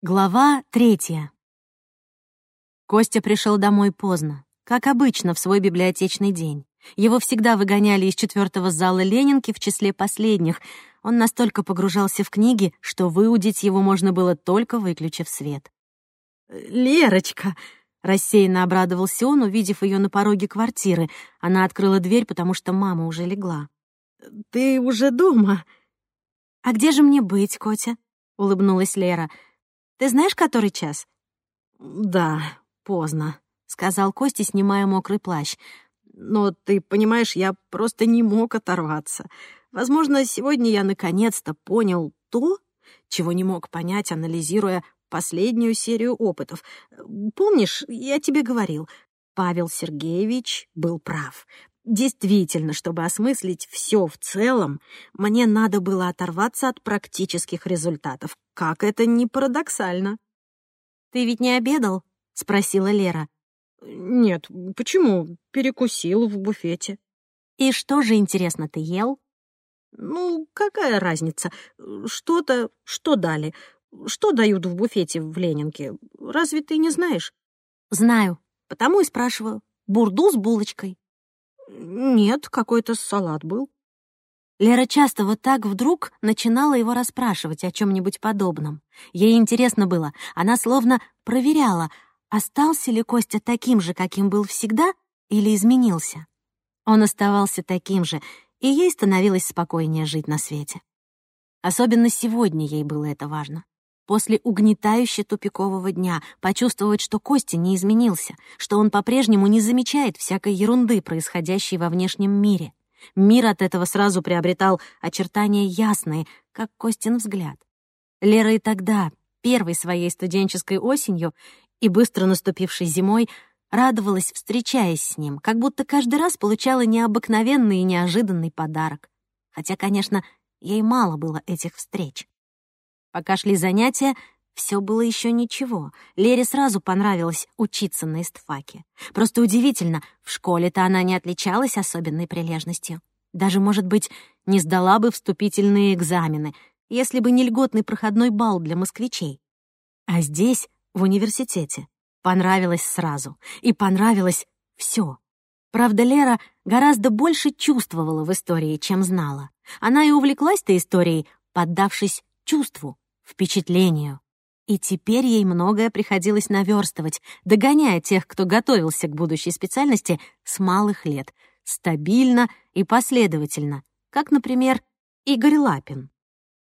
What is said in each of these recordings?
Глава третья. Костя пришел домой поздно, как обычно в свой библиотечный день. Его всегда выгоняли из четвертого зала Ленинки в числе последних. Он настолько погружался в книги, что выудить его можно было только выключив свет. «Лерочка!» — рассеянно обрадовался он, увидев ее на пороге квартиры. Она открыла дверь, потому что мама уже легла. «Ты уже дома?» «А где же мне быть, Котя?» — улыбнулась Лера. Ты знаешь, который час?» «Да, поздно», — сказал Костя, снимая мокрый плащ. «Но ты понимаешь, я просто не мог оторваться. Возможно, сегодня я наконец-то понял то, чего не мог понять, анализируя последнюю серию опытов. Помнишь, я тебе говорил, Павел Сергеевич был прав. Действительно, чтобы осмыслить все в целом, мне надо было оторваться от практических результатов. Как это не парадоксально. «Ты ведь не обедал?» — спросила Лера. «Нет, почему? Перекусил в буфете». «И что же, интересно, ты ел?» «Ну, какая разница? Что-то, что дали? Что дают в буфете в Ленинке? Разве ты не знаешь?» «Знаю, потому и спрашиваю. Бурду с булочкой». «Нет, какой-то салат был». Лера часто вот так вдруг начинала его расспрашивать о чем нибудь подобном. Ей интересно было, она словно проверяла, остался ли Костя таким же, каким был всегда, или изменился. Он оставался таким же, и ей становилось спокойнее жить на свете. Особенно сегодня ей было это важно после угнетающе тупикового дня, почувствовать, что Костя не изменился, что он по-прежнему не замечает всякой ерунды, происходящей во внешнем мире. Мир от этого сразу приобретал очертания ясные, как Костин взгляд. Лера и тогда, первой своей студенческой осенью и быстро наступившей зимой, радовалась, встречаясь с ним, как будто каждый раз получала необыкновенный и неожиданный подарок. Хотя, конечно, ей мало было этих встреч. Пока шли занятия, все было еще ничего. Лере сразу понравилось учиться на истфаке. Просто удивительно, в школе-то она не отличалась особенной прилежностью. Даже, может быть, не сдала бы вступительные экзамены, если бы не льготный проходной балл для москвичей. А здесь, в университете, понравилось сразу. И понравилось все. Правда, Лера гораздо больше чувствовала в истории, чем знала. Она и увлеклась-то историей, поддавшись чувству впечатлению. И теперь ей многое приходилось наверстывать, догоняя тех, кто готовился к будущей специальности с малых лет, стабильно и последовательно, как, например, Игорь Лапин.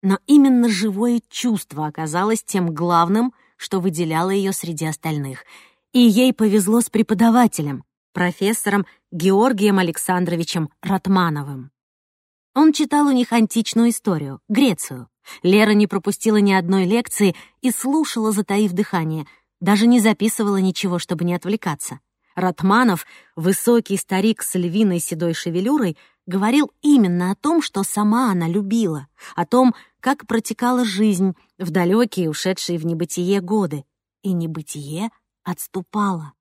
Но именно живое чувство оказалось тем главным, что выделяло ее среди остальных. И ей повезло с преподавателем, профессором Георгием Александровичем Ратмановым. Он читал у них античную историю, Грецию, Лера не пропустила ни одной лекции и слушала, затаив дыхание, даже не записывала ничего, чтобы не отвлекаться. Ратманов, высокий старик с львиной седой шевелюрой, говорил именно о том, что сама она любила, о том, как протекала жизнь в далекие, ушедшие в небытие годы. И небытие отступало.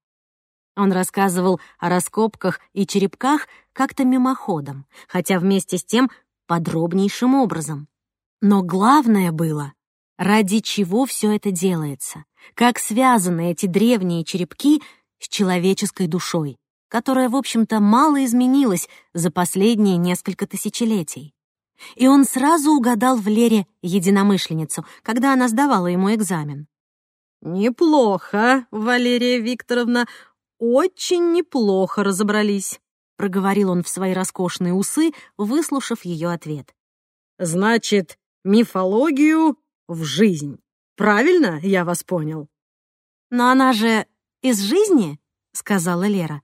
Он рассказывал о раскопках и черепках как-то мимоходом, хотя вместе с тем подробнейшим образом. Но главное было, ради чего все это делается, как связаны эти древние черепки с человеческой душой, которая, в общем-то, мало изменилась за последние несколько тысячелетий. И он сразу угадал в Лере единомышленницу, когда она сдавала ему экзамен. «Неплохо, Валерия Викторовна, очень неплохо разобрались», проговорил он в свои роскошные усы, выслушав ее ответ. «Значит, мифологию в жизнь. Правильно я вас понял?» «Но она же из жизни?» — сказала Лера.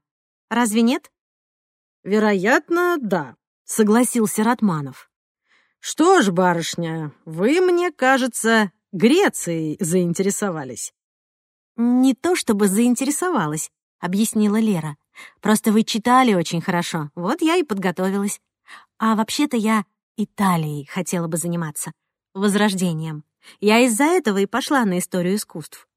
«Разве нет?» «Вероятно, да», — согласился Ратманов. «Что ж, барышня, вы, мне кажется, Грецией заинтересовались». «Не то чтобы заинтересовалась», — объяснила Лера. «Просто вы читали очень хорошо, вот я и подготовилась. А вообще-то я Италией хотела бы заниматься. Возрождением. Я из-за этого и пошла на историю искусств.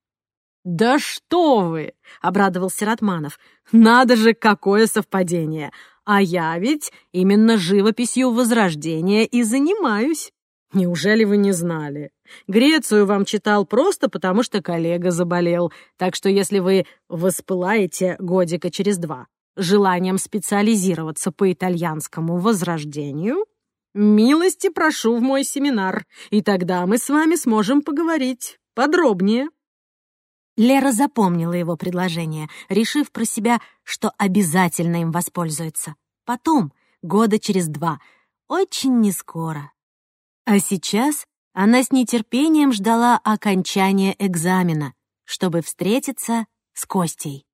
«Да что вы!» — обрадовался Ратманов. «Надо же, какое совпадение! А я ведь именно живописью Возрождения и занимаюсь. Неужели вы не знали? Грецию вам читал просто потому, что коллега заболел. Так что если вы воспылаете годика через два желанием специализироваться по итальянскому возрождению, милости прошу в мой семинар, и тогда мы с вами сможем поговорить подробнее. Лера запомнила его предложение, решив про себя, что обязательно им воспользуется. Потом, года через два, очень нескоро. А сейчас она с нетерпением ждала окончания экзамена, чтобы встретиться с Костей.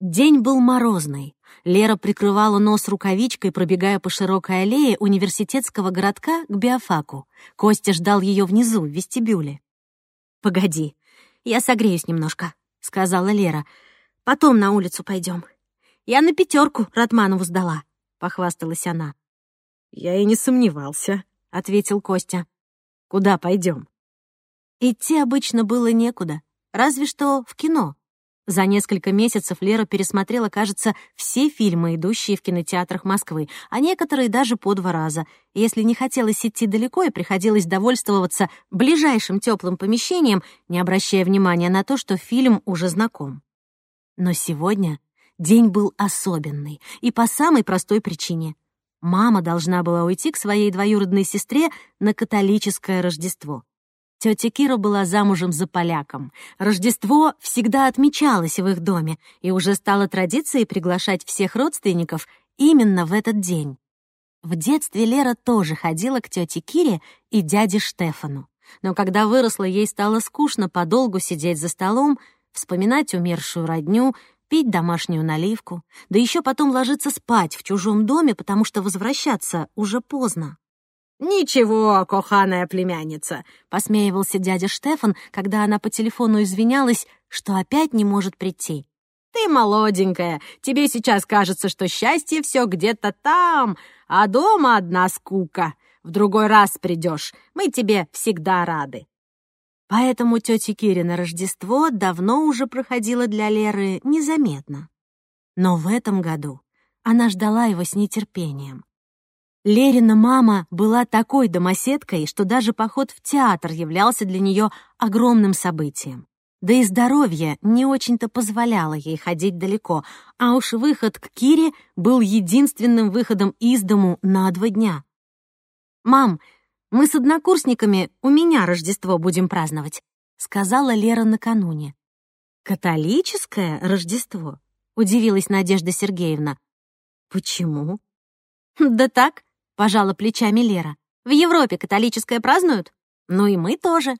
День был морозный. Лера прикрывала нос рукавичкой, пробегая по широкой аллее университетского городка к биофаку. Костя ждал ее внизу, в вестибюле. «Погоди, я согреюсь немножко», — сказала Лера. «Потом на улицу пойдем. Я на пятерку Ратманову сдала», — похвасталась она. «Я и не сомневался», — ответил Костя. «Куда пойдем?» Идти обычно было некуда, разве что в кино. За несколько месяцев Лера пересмотрела, кажется, все фильмы, идущие в кинотеатрах Москвы, а некоторые даже по два раза. Если не хотелось идти далеко и приходилось довольствоваться ближайшим теплым помещением, не обращая внимания на то, что фильм уже знаком. Но сегодня день был особенный, и по самой простой причине. Мама должна была уйти к своей двоюродной сестре на католическое Рождество. Тетя Кира была замужем за поляком. Рождество всегда отмечалось в их доме, и уже стало традицией приглашать всех родственников именно в этот день. В детстве Лера тоже ходила к тете Кире и дяде Штефану. Но когда выросла, ей стало скучно подолгу сидеть за столом, вспоминать умершую родню, пить домашнюю наливку, да еще потом ложиться спать в чужом доме, потому что возвращаться уже поздно. «Ничего, коханая племянница», — посмеивался дядя Штефан, когда она по телефону извинялась, что опять не может прийти. «Ты молоденькая, тебе сейчас кажется, что счастье все где-то там, а дома одна скука. В другой раз придешь, мы тебе всегда рады». Поэтому тетя Кирина Рождество давно уже проходило для Леры незаметно. Но в этом году она ждала его с нетерпением. Лерина мама была такой домоседкой, что даже поход в театр являлся для нее огромным событием. Да и здоровье не очень-то позволяло ей ходить далеко, а уж выход к Кире был единственным выходом из дому на два дня. «Мам, мы с однокурсниками у меня Рождество будем праздновать», — сказала Лера накануне. «Католическое Рождество?» — удивилась Надежда Сергеевна. «Почему?» «Да так, — пожала плечами Лера. «В Европе католическое празднуют? Ну и мы тоже».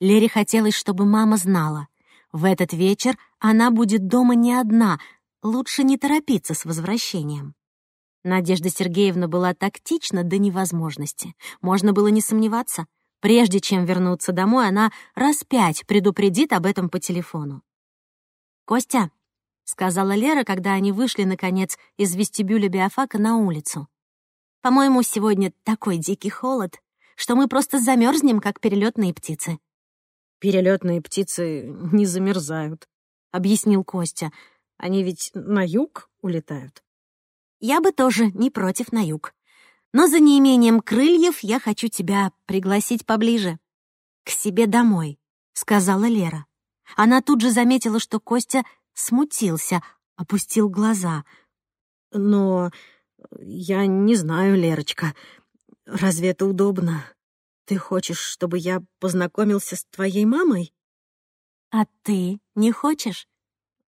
Лере хотелось, чтобы мама знала. В этот вечер она будет дома не одна, лучше не торопиться с возвращением. Надежда Сергеевна была тактична до невозможности. Можно было не сомневаться. Прежде чем вернуться домой, она раз пять предупредит об этом по телефону. «Костя», — сказала Лера, когда они вышли, наконец, из вестибюля биофака на улицу. По-моему, сегодня такой дикий холод, что мы просто замерзнем, как перелетные птицы». «Перелетные птицы не замерзают», — объяснил Костя. «Они ведь на юг улетают». «Я бы тоже не против на юг. Но за неимением крыльев я хочу тебя пригласить поближе. К себе домой», — сказала Лера. Она тут же заметила, что Костя смутился, опустил глаза. «Но «Я не знаю, Лерочка. Разве это удобно? Ты хочешь, чтобы я познакомился с твоей мамой?» «А ты не хочешь?»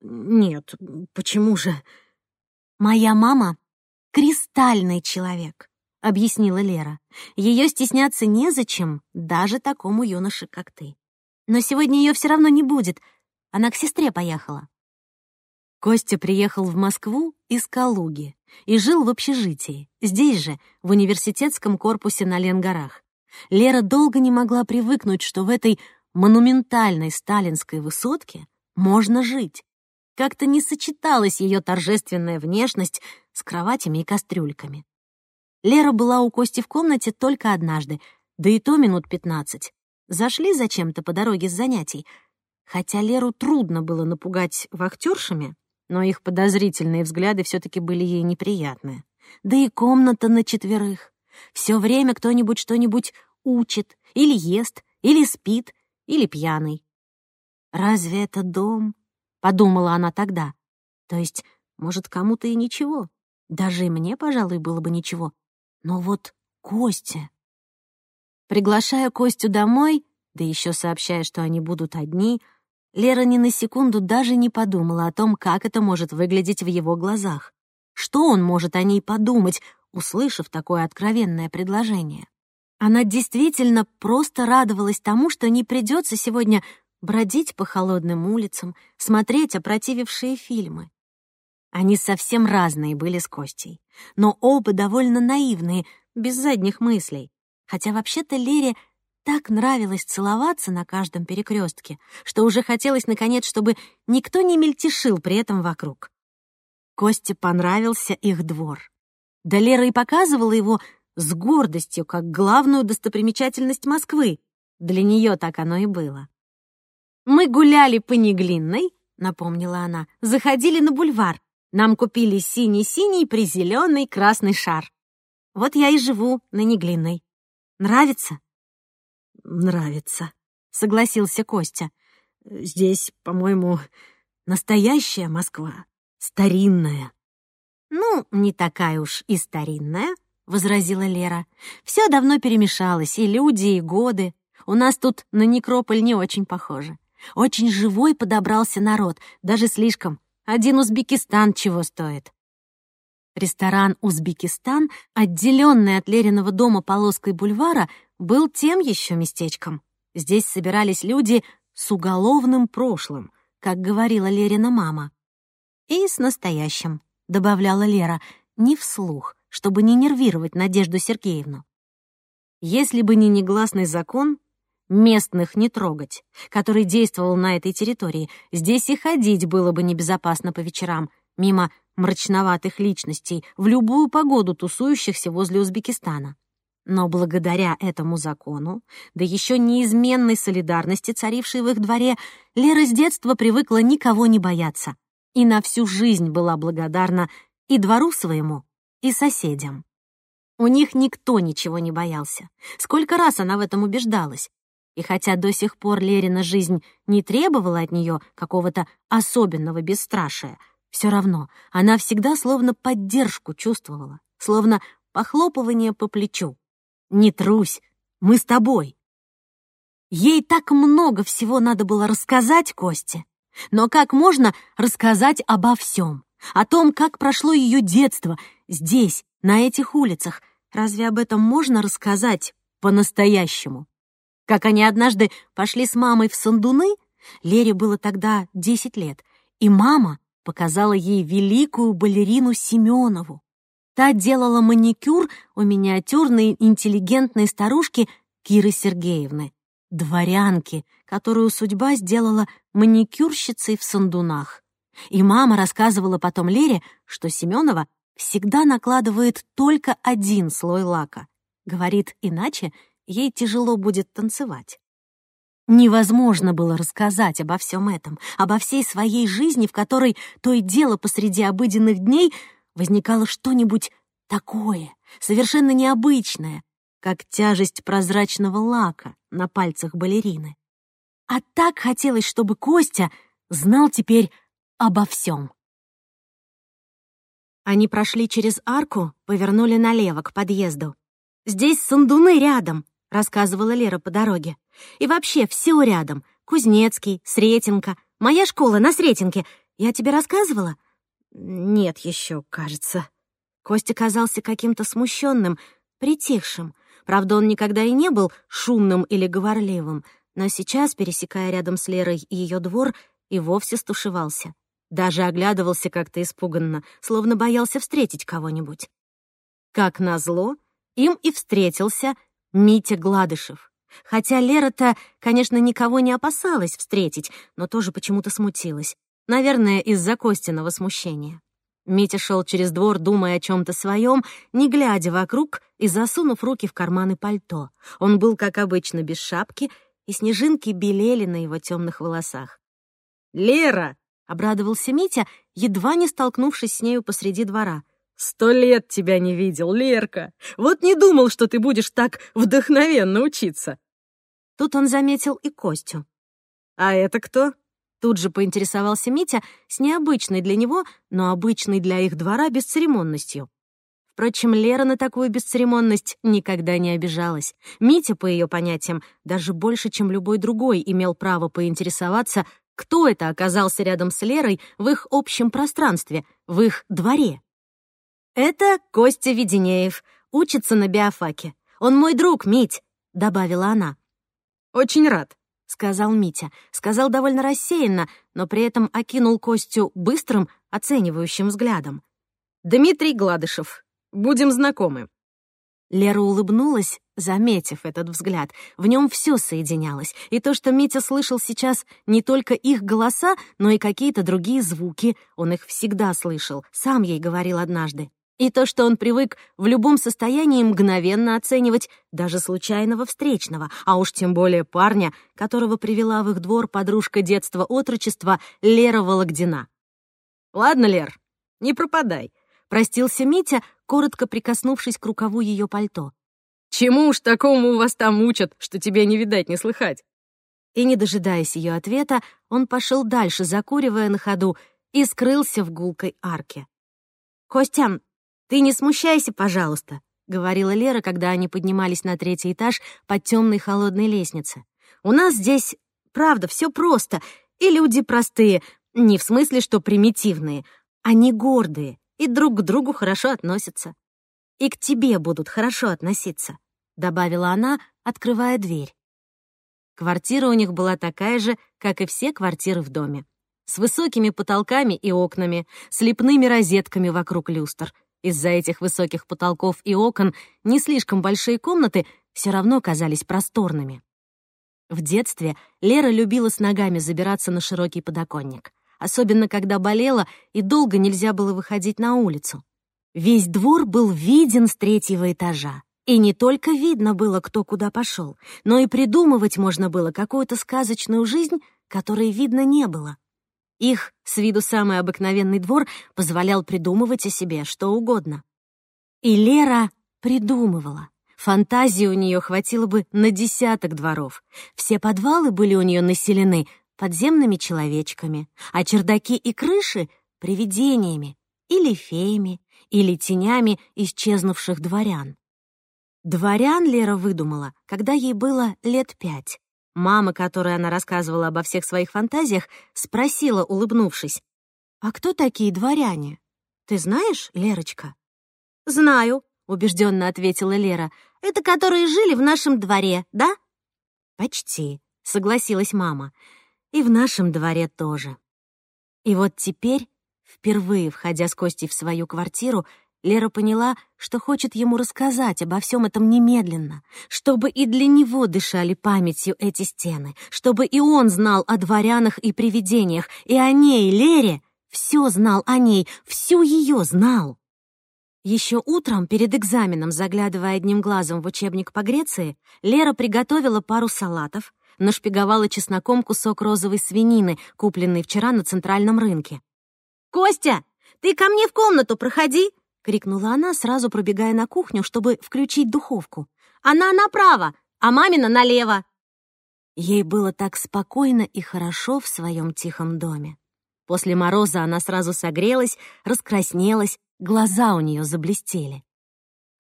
«Нет, почему же?» «Моя мама — кристальный человек», — объяснила Лера. «Ее стесняться незачем, даже такому юноше, как ты. Но сегодня ее все равно не будет. Она к сестре поехала». Костя приехал в Москву из Калуги и жил в общежитии, здесь же, в университетском корпусе на Ленгорах. Лера долго не могла привыкнуть, что в этой монументальной сталинской высотке можно жить. Как-то не сочеталась ее торжественная внешность с кроватями и кастрюльками. Лера была у Кости в комнате только однажды, да и то минут пятнадцать. Зашли зачем-то по дороге с занятий. Хотя Леру трудно было напугать вахтершами, но их подозрительные взгляды все-таки были ей неприятны. Да и комната на четверых. Все время кто-нибудь что-нибудь учит, или ест, или спит, или пьяный. «Разве это дом?» — подумала она тогда. «То есть, может, кому-то и ничего. Даже и мне, пожалуй, было бы ничего. Но вот Костя...» Приглашая Костю домой, да еще сообщая, что они будут одни, Лера ни на секунду даже не подумала о том, как это может выглядеть в его глазах. Что он может о ней подумать, услышав такое откровенное предложение? Она действительно просто радовалась тому, что не придется сегодня бродить по холодным улицам, смотреть опротивившие фильмы. Они совсем разные были с Костей, но оба довольно наивные, без задних мыслей. Хотя вообще-то Лере так нравилось целоваться на каждом перекрестке, что уже хотелось, наконец, чтобы никто не мельтешил при этом вокруг. Косте понравился их двор. Да Лера и показывала его с гордостью, как главную достопримечательность Москвы. Для нее так оно и было. «Мы гуляли по Неглинной», — напомнила она, — «заходили на бульвар. Нам купили синий-синий призеленый красный шар. Вот я и живу на Неглинной. Нравится?» «Нравится», — согласился Костя. «Здесь, по-моему, настоящая Москва, старинная». «Ну, не такая уж и старинная», — возразила Лера. «Все давно перемешалось, и люди, и годы. У нас тут на некрополь не очень похоже. Очень живой подобрался народ, даже слишком. Один Узбекистан чего стоит». Ресторан «Узбекистан», отделенный от Лериного дома полоской бульвара, был тем еще местечком. Здесь собирались люди с уголовным прошлым, как говорила Лерина мама. И с настоящим, добавляла Лера, не вслух, чтобы не нервировать Надежду Сергеевну. Если бы не негласный закон, местных не трогать, который действовал на этой территории, здесь и ходить было бы небезопасно по вечерам, мимо мрачноватых личностей, в любую погоду тусующихся возле Узбекистана. Но благодаря этому закону, да еще неизменной солидарности, царившей в их дворе, Лера с детства привыкла никого не бояться и на всю жизнь была благодарна и двору своему, и соседям. У них никто ничего не боялся. Сколько раз она в этом убеждалась. И хотя до сих пор Лерина жизнь не требовала от нее какого-то особенного бесстрашия, все равно она всегда словно поддержку чувствовала, словно похлопывание по плечу. Не трусь, мы с тобой. Ей так много всего надо было рассказать Косте. Но как можно рассказать обо всем? О том, как прошло ее детство здесь, на этих улицах. Разве об этом можно рассказать по-настоящему? Как они однажды пошли с мамой в Сандуны, Лере было тогда 10 лет, и мама показала ей великую балерину Семенову. Та делала маникюр у миниатюрной интеллигентной старушки Киры Сергеевны, дворянки, которую судьба сделала маникюрщицей в сандунах. И мама рассказывала потом Лере, что Семенова всегда накладывает только один слой лака. Говорит, иначе ей тяжело будет танцевать. Невозможно было рассказать обо всем этом, обо всей своей жизни, в которой то и дело посреди обыденных дней — возникало что-нибудь такое, совершенно необычное, как тяжесть прозрачного лака на пальцах балерины. А так хотелось, чтобы Костя знал теперь обо всем. Они прошли через арку, повернули налево к подъезду. «Здесь сандуны рядом», — рассказывала Лера по дороге. «И вообще все рядом. Кузнецкий, Сретенка. Моя школа на Сретенке. Я тебе рассказывала?» «Нет еще, кажется». Костя казался каким-то смущенным, притихшим. Правда, он никогда и не был шумным или говорливым, но сейчас, пересекая рядом с Лерой ее двор, и вовсе стушевался. Даже оглядывался как-то испуганно, словно боялся встретить кого-нибудь. Как назло, им и встретился Митя Гладышев. Хотя Лера-то, конечно, никого не опасалась встретить, но тоже почему-то смутилась. Наверное, из-за Костиного смущения. Митя шел через двор, думая о чем то своем, не глядя вокруг и засунув руки в карманы пальто. Он был, как обычно, без шапки, и снежинки белели на его темных волосах. «Лера!» — обрадовался Митя, едва не столкнувшись с нею посреди двора. Сто лет тебя не видел, Лерка. Вот не думал, что ты будешь так вдохновенно учиться. Тут он заметил и Костю. А это кто? Тут же поинтересовался Митя с необычной для него, но обычной для их двора бесцеремонностью. Впрочем, Лера на такую бесцеремонность никогда не обижалась. Митя, по ее понятиям, даже больше, чем любой другой, имел право поинтересоваться, кто это оказался рядом с Лерой в их общем пространстве, в их дворе. «Это Костя Веденеев, учится на биофаке. Он мой друг, Мить», — добавила она. «Очень рад», — сказал Митя. Сказал довольно рассеянно, но при этом окинул Костю быстрым, оценивающим взглядом. «Дмитрий Гладышев. Будем знакомы». Лера улыбнулась, заметив этот взгляд. В нем все соединялось, и то, что Митя слышал сейчас не только их голоса, но и какие-то другие звуки. Он их всегда слышал, сам ей говорил однажды. И то, что он привык в любом состоянии мгновенно оценивать даже случайного встречного, а уж тем более парня, которого привела в их двор подружка детства-отрочества Лера Вологдина. «Ладно, Лер, не пропадай», — простился Митя, коротко прикоснувшись к рукаву ее пальто. «Чему уж такому у вас там учат, что тебе не видать, не слыхать?» И, не дожидаясь ее ответа, он пошел дальше, закуривая на ходу, и скрылся в гулкой арке. «Костя, «Ты не смущайся, пожалуйста», — говорила Лера, когда они поднимались на третий этаж по темной холодной лестнице. «У нас здесь, правда, все просто, и люди простые, не в смысле, что примитивные, они гордые и друг к другу хорошо относятся. И к тебе будут хорошо относиться», — добавила она, открывая дверь. Квартира у них была такая же, как и все квартиры в доме. С высокими потолками и окнами, с лепными розетками вокруг люстр — из-за этих высоких потолков и окон не слишком большие комнаты все равно казались просторными. В детстве Лера любила с ногами забираться на широкий подоконник, особенно когда болела и долго нельзя было выходить на улицу. Весь двор был виден с третьего этажа. И не только видно было, кто куда пошел, но и придумывать можно было какую-то сказочную жизнь, которой видно не было. Их, с виду самый обыкновенный двор, позволял придумывать о себе что угодно. И Лера придумывала. Фантазии у нее хватило бы на десяток дворов. Все подвалы были у нее населены подземными человечками, а чердаки и крыши — привидениями или феями, или тенями исчезнувших дворян. Дворян Лера выдумала, когда ей было лет пять. Мама, которой она рассказывала обо всех своих фантазиях, спросила, улыбнувшись, «А кто такие дворяне? Ты знаешь, Лерочка?» «Знаю», — убежденно ответила Лера. «Это которые жили в нашем дворе, да?» «Почти», — согласилась мама. «И в нашем дворе тоже». И вот теперь, впервые входя с Костей в свою квартиру, Лера поняла, что хочет ему рассказать обо всем этом немедленно, чтобы и для него дышали памятью эти стены, чтобы и он знал о дворянах и привидениях, и о ней, Лере, все знал о ней, всю ее знал. Еще утром, перед экзаменом, заглядывая одним глазом в учебник по Греции, Лера приготовила пару салатов, нашпиговала чесноком кусок розовой свинины, купленный вчера на центральном рынке. «Костя, ты ко мне в комнату проходи!» — крикнула она, сразу пробегая на кухню, чтобы включить духовку. «Она направо, а мамина налево!» Ей было так спокойно и хорошо в своем тихом доме. После мороза она сразу согрелась, раскраснелась, глаза у нее заблестели.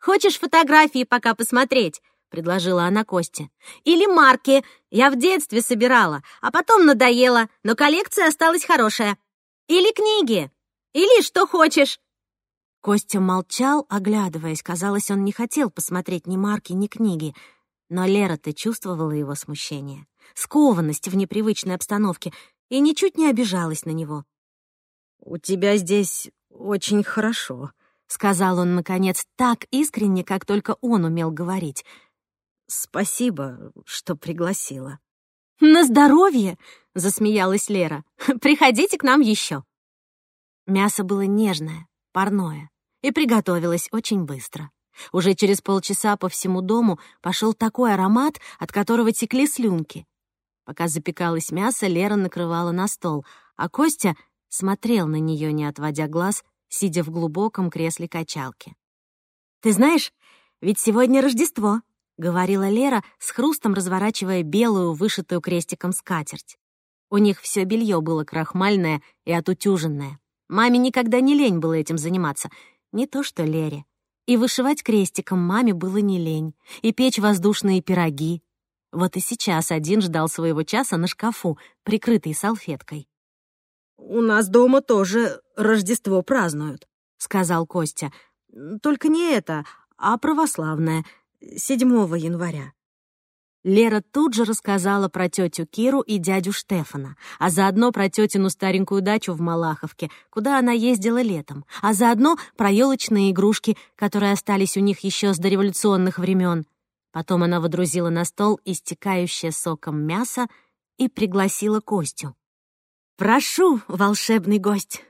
«Хочешь фотографии пока посмотреть?» — предложила она Косте. «Или марки. Я в детстве собирала, а потом надоело, но коллекция осталась хорошая. Или книги. Или что хочешь. Костя молчал, оглядываясь. Казалось, он не хотел посмотреть ни марки, ни книги. Но Лера-то чувствовала его смущение, скованность в непривычной обстановке и ничуть не обижалась на него. «У тебя здесь очень хорошо», — сказал он, наконец, так искренне, как только он умел говорить. «Спасибо, что пригласила». «На здоровье!» — засмеялась Лера. «Приходите к нам еще». Мясо было нежное, парное, и приготовилось очень быстро. Уже через полчаса по всему дому пошел такой аромат, от которого текли слюнки. Пока запекалось мясо, Лера накрывала на стол, а Костя смотрел на нее, не отводя глаз, сидя в глубоком кресле качалки. «Ты знаешь, ведь сегодня Рождество», — говорила Лера, с хрустом разворачивая белую, вышитую крестиком скатерть. У них все белье было крахмальное и отутюженное. Маме никогда не лень было этим заниматься, не то что Лере. И вышивать крестиком маме было не лень, и печь воздушные пироги. Вот и сейчас один ждал своего часа на шкафу, прикрытый салфеткой. «У нас дома тоже Рождество празднуют», — сказал Костя. «Только не это, а православное, 7 января». Лера тут же рассказала про тетю Киру и дядю Штефана, а заодно про тетину старенькую дачу в Малаховке, куда она ездила летом, а заодно про елочные игрушки, которые остались у них еще с дореволюционных времен. Потом она водрузила на стол истекающее соком мясо и пригласила Костю. «Прошу, волшебный гость!»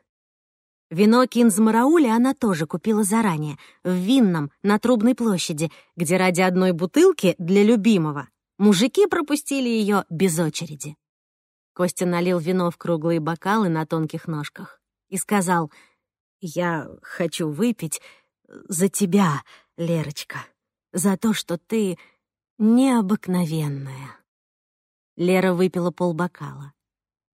Вино кинзмараули она тоже купила заранее, в Винном, на Трубной площади, где ради одной бутылки для любимого мужики пропустили ее без очереди. Костя налил вино в круглые бокалы на тонких ножках и сказал, «Я хочу выпить за тебя, Лерочка, за то, что ты необыкновенная». Лера выпила полбокала.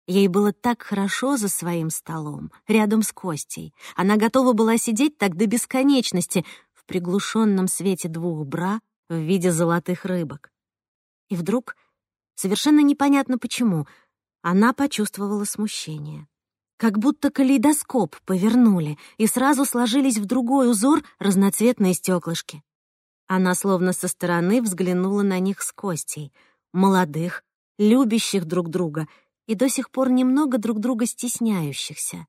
Ей было так хорошо за своим столом, рядом с Костей. Она готова была сидеть так до бесконечности в приглушенном свете двух бра в виде золотых рыбок. И вдруг, совершенно непонятно почему, она почувствовала смущение. Как будто калейдоскоп повернули и сразу сложились в другой узор разноцветные стеклышки. Она словно со стороны взглянула на них с Костей, молодых, любящих друг друга — и до сих пор немного друг друга стесняющихся.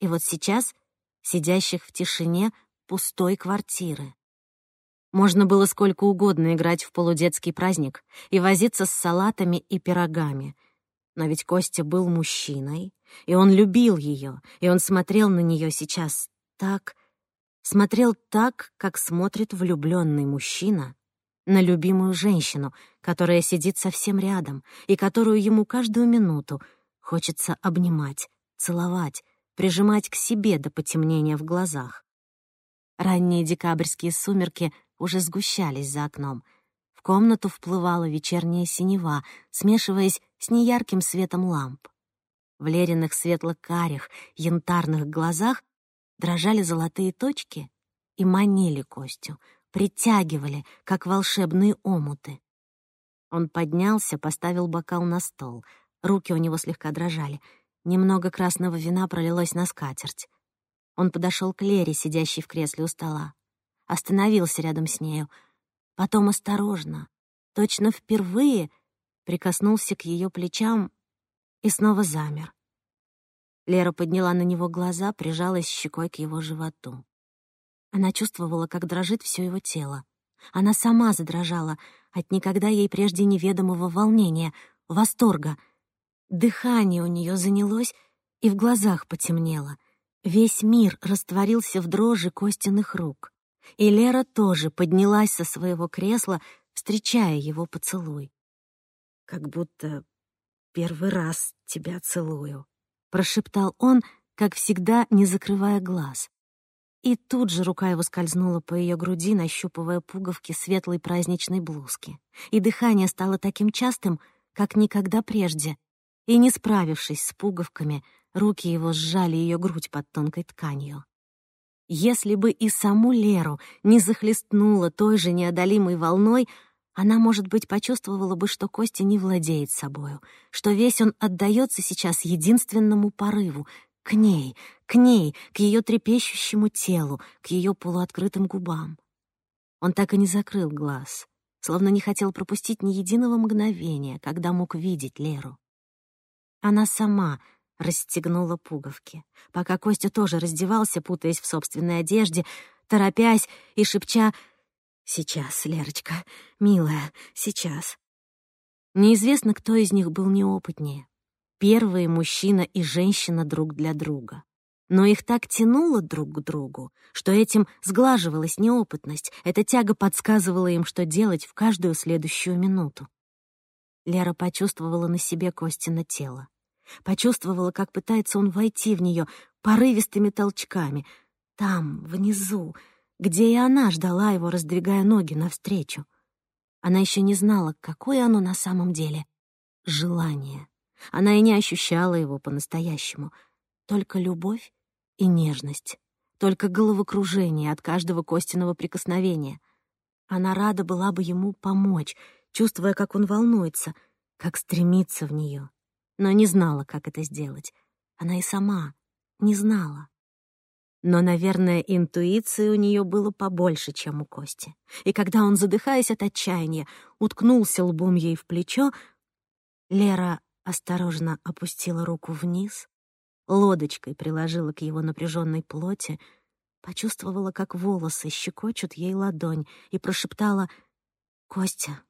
И вот сейчас сидящих в тишине пустой квартиры. Можно было сколько угодно играть в полудетский праздник и возиться с салатами и пирогами. Но ведь Костя был мужчиной, и он любил ее, и он смотрел на нее сейчас так, смотрел так, как смотрит влюбленный мужчина на любимую женщину, которая сидит совсем рядом и которую ему каждую минуту хочется обнимать, целовать, прижимать к себе до потемнения в глазах. Ранние декабрьские сумерки уже сгущались за окном. В комнату вплывала вечерняя синева, смешиваясь с неярким светом ламп. В Лериных светло-карих, янтарных глазах дрожали золотые точки и манили Костю, притягивали, как волшебные омуты. Он поднялся, поставил бокал на стол. Руки у него слегка дрожали. Немного красного вина пролилось на скатерть. Он подошел к Лере, сидящей в кресле у стола. Остановился рядом с нею. Потом осторожно, точно впервые, прикоснулся к ее плечам и снова замер. Лера подняла на него глаза, прижалась щекой к его животу. Она чувствовала, как дрожит все его тело. Она сама задрожала от никогда ей прежде неведомого волнения, восторга. Дыхание у нее занялось и в глазах потемнело. Весь мир растворился в дрожи Костиных рук. И Лера тоже поднялась со своего кресла, встречая его поцелуй. «Как будто первый раз тебя целую», — прошептал он, как всегда, не закрывая глаз. И тут же рука его скользнула по ее груди, нащупывая пуговки светлой праздничной блузки. И дыхание стало таким частым, как никогда прежде. И не справившись с пуговками, руки его сжали ее грудь под тонкой тканью. Если бы и саму Леру не захлестнула той же неодолимой волной, она, может быть, почувствовала бы, что Костя не владеет собою, что весь он отдается сейчас единственному порыву к ней, к ней, к ее трепещущему телу, к ее полуоткрытым губам. Он так и не закрыл глаз, словно не хотел пропустить ни единого мгновения, когда мог видеть Леру. Она сама расстегнула пуговки, пока Костя тоже раздевался, путаясь в собственной одежде, торопясь и шепча «Сейчас, Лерочка, милая, сейчас». Неизвестно, кто из них был неопытнее первые мужчина и женщина друг для друга. Но их так тянуло друг к другу, что этим сглаживалась неопытность, эта тяга подсказывала им, что делать в каждую следующую минуту. Лера почувствовала на себе Костина тело. Почувствовала, как пытается он войти в нее порывистыми толчками, там, внизу, где и она ждала его, раздвигая ноги навстречу. Она еще не знала, какое оно на самом деле — желание. Она и не ощущала его по-настоящему. Только любовь и нежность. Только головокружение от каждого костяного прикосновения. Она рада была бы ему помочь, чувствуя, как он волнуется, как стремится в нее, но не знала, как это сделать. Она и сама не знала. Но, наверное, интуиции у нее было побольше, чем у Кости. И когда он, задыхаясь от отчаяния, уткнулся лбом ей в плечо, Лера осторожно опустила руку вниз, лодочкой приложила к его напряженной плоти, почувствовала, как волосы щекочут ей ладонь, и прошептала «Костя,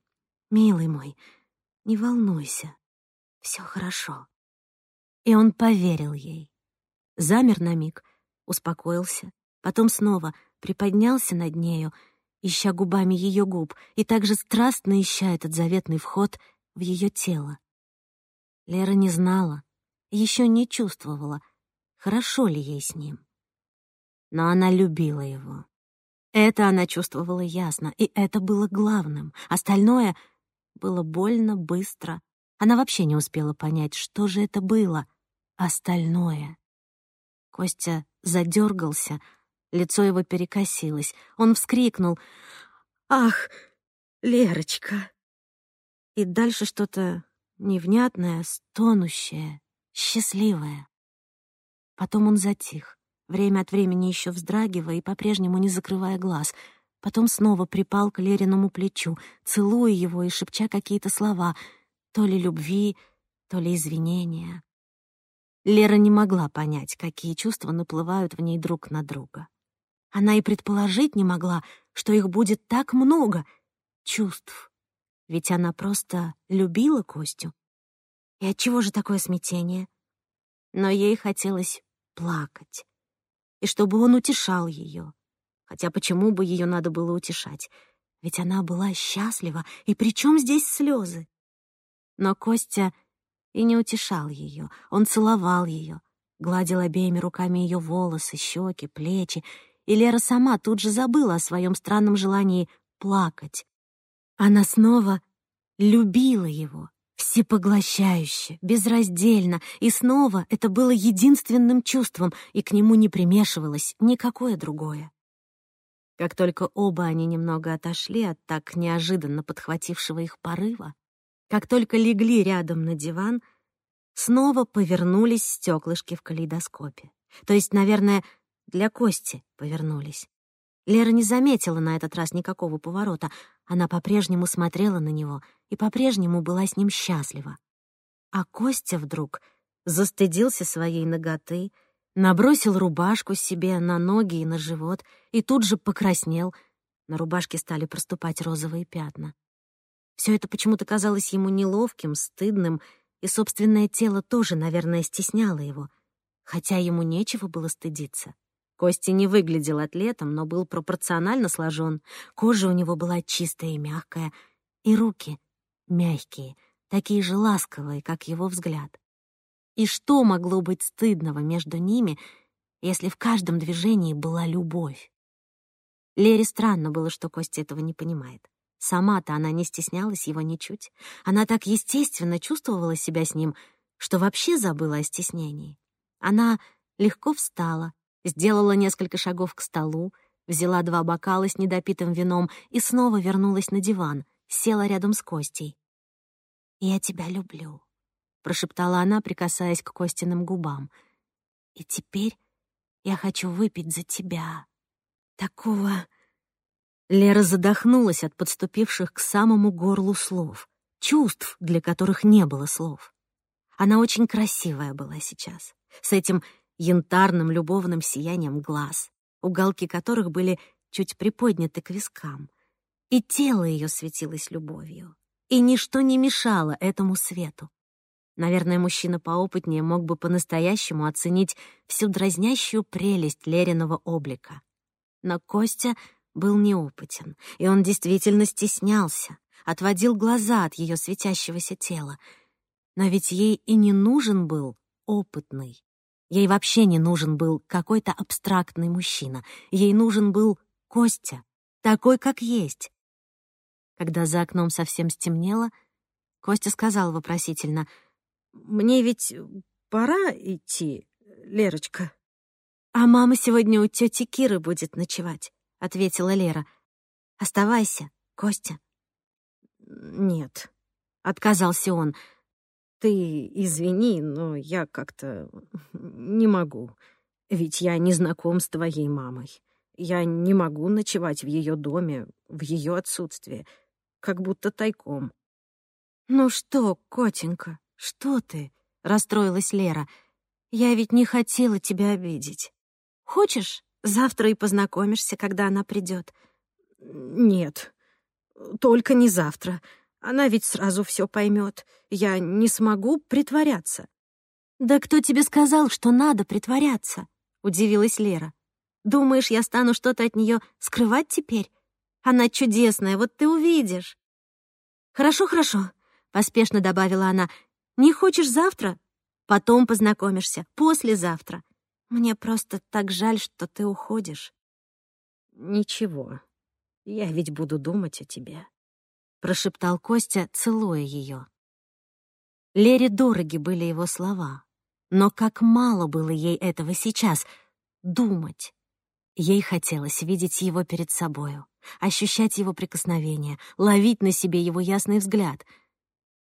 милый мой, не волнуйся, все хорошо». И он поверил ей. Замер на миг, успокоился, потом снова приподнялся над нею, ища губами ее губ, и также страстно ища этот заветный вход в ее тело. Лера не знала, еще не чувствовала, хорошо ли ей с ним. Но она любила его. Это она чувствовала ясно, и это было главным. Остальное было больно, быстро. Она вообще не успела понять, что же это было. Остальное. Костя задергался, лицо его перекосилось. Он вскрикнул. «Ах, Лерочка!» И дальше что-то невнятное, стонущее, счастливое. Потом он затих, время от времени еще вздрагивая и по-прежнему не закрывая глаз. Потом снова припал к Лериному плечу, целуя его и шепча какие-то слова, то ли любви, то ли извинения. Лера не могла понять, какие чувства наплывают в ней друг на друга. Она и предположить не могла, что их будет так много чувств. Ведь она просто любила Костю. И отчего же такое смятение? Но ей хотелось плакать. И чтобы он утешал ее. Хотя почему бы ее надо было утешать? Ведь она была счастлива, и при чем здесь слезы? Но Костя и не утешал ее. Он целовал ее, гладил обеими руками ее волосы, щеки, плечи, и Лера сама тут же забыла о своем странном желании плакать. Она снова любила его, всепоглощающе, безраздельно, и снова это было единственным чувством, и к нему не примешивалось никакое другое. Как только оба они немного отошли от так неожиданно подхватившего их порыва, как только легли рядом на диван, снова повернулись стеклышки в калейдоскопе. То есть, наверное, для Кости повернулись. Лера не заметила на этот раз никакого поворота. Она по-прежнему смотрела на него и по-прежнему была с ним счастлива. А Костя вдруг застыдился своей ноготы, набросил рубашку себе на ноги и на живот и тут же покраснел. На рубашке стали проступать розовые пятна. Все это почему-то казалось ему неловким, стыдным, и собственное тело тоже, наверное, стесняло его, хотя ему нечего было стыдиться. Костя не выглядел атлетом, но был пропорционально сложен. Кожа у него была чистая и мягкая, и руки мягкие, такие же ласковые, как его взгляд. И что могло быть стыдного между ними, если в каждом движении была любовь? Лере странно было, что Костя этого не понимает. Сама-то она не стеснялась его ничуть. Она так естественно чувствовала себя с ним, что вообще забыла о стеснении. Она легко встала, сделала несколько шагов к столу, взяла два бокала с недопитым вином и снова вернулась на диван, села рядом с Костей. «Я тебя люблю», — прошептала она, прикасаясь к Костиным губам. «И теперь я хочу выпить за тебя. Такого...» Лера задохнулась от подступивших к самому горлу слов, чувств, для которых не было слов. Она очень красивая была сейчас, с этим янтарным любовным сиянием глаз, уголки которых были чуть приподняты к вискам. И тело ее светилось любовью, и ничто не мешало этому свету. Наверное, мужчина поопытнее мог бы по-настоящему оценить всю дразнящую прелесть Лериного облика. Но Костя был неопытен, и он действительно стеснялся, отводил глаза от ее светящегося тела. Но ведь ей и не нужен был опытный. Ей вообще не нужен был какой-то абстрактный мужчина. Ей нужен был Костя, такой, как есть. Когда за окном совсем стемнело, Костя сказал вопросительно, «Мне ведь пора идти, Лерочка». «А мама сегодня у тети Киры будет ночевать», — ответила Лера. «Оставайся, Костя». «Нет», — отказался он, — ты извини, но я как-то не могу. Ведь я не знаком с твоей мамой. Я не могу ночевать в ее доме в ее отсутствие, как будто тайком. «Ну что, котенька, что ты?» — расстроилась Лера. «Я ведь не хотела тебя обидеть. Хочешь, завтра и познакомишься, когда она придет?» «Нет, только не завтра. Она ведь сразу все поймет. Я не смогу притворяться. «Да кто тебе сказал, что надо притворяться?» — удивилась Лера. «Думаешь, я стану что-то от нее скрывать теперь? Она чудесная, вот ты увидишь». «Хорошо, хорошо», — поспешно добавила она. «Не хочешь завтра? Потом познакомишься, послезавтра. Мне просто так жаль, что ты уходишь». «Ничего, я ведь буду думать о тебе». — прошептал Костя, целуя ее. Лере дороги были его слова, но как мало было ей этого сейчас — думать. Ей хотелось видеть его перед собою, ощущать его прикосновение, ловить на себе его ясный взгляд.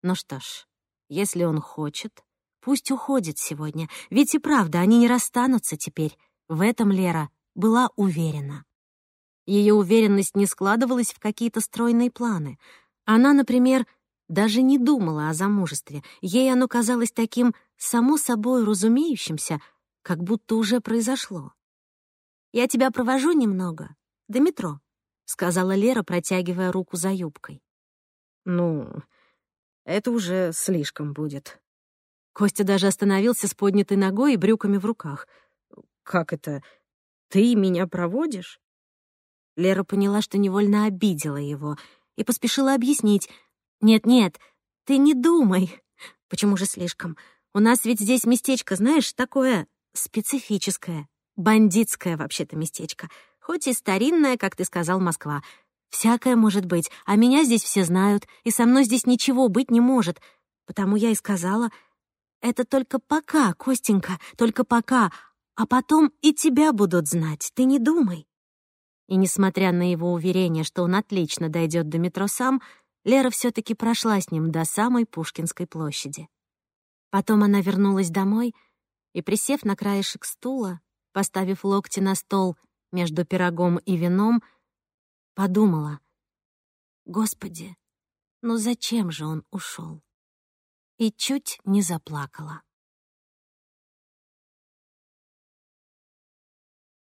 Ну что ж, если он хочет, пусть уходит сегодня, ведь и правда, они не расстанутся теперь. В этом Лера была уверена. Ее уверенность не складывалась в какие-то стройные планы — она, например, даже не думала о замужестве. Ей оно казалось таким само собой разумеющимся, как будто уже произошло. «Я тебя провожу немного, до метро», — сказала Лера, протягивая руку за юбкой. «Ну, это уже слишком будет». Костя даже остановился с поднятой ногой и брюками в руках. «Как это? Ты меня проводишь?» Лера поняла, что невольно обидела его — и поспешила объяснить. «Нет-нет, ты не думай. Почему же слишком? У нас ведь здесь местечко, знаешь, такое специфическое, бандитское вообще-то местечко. Хоть и старинное, как ты сказал, Москва. Всякое может быть, а меня здесь все знают, и со мной здесь ничего быть не может. Потому я и сказала, это только пока, Костенька, только пока, а потом и тебя будут знать, ты не думай. И несмотря на его уверение, что он отлично дойдет до метро сам, Лера все таки прошла с ним до самой Пушкинской площади. Потом она вернулась домой и, присев на краешек стула, поставив локти на стол между пирогом и вином, подумала, «Господи, ну зачем же он ушел? И чуть не заплакала.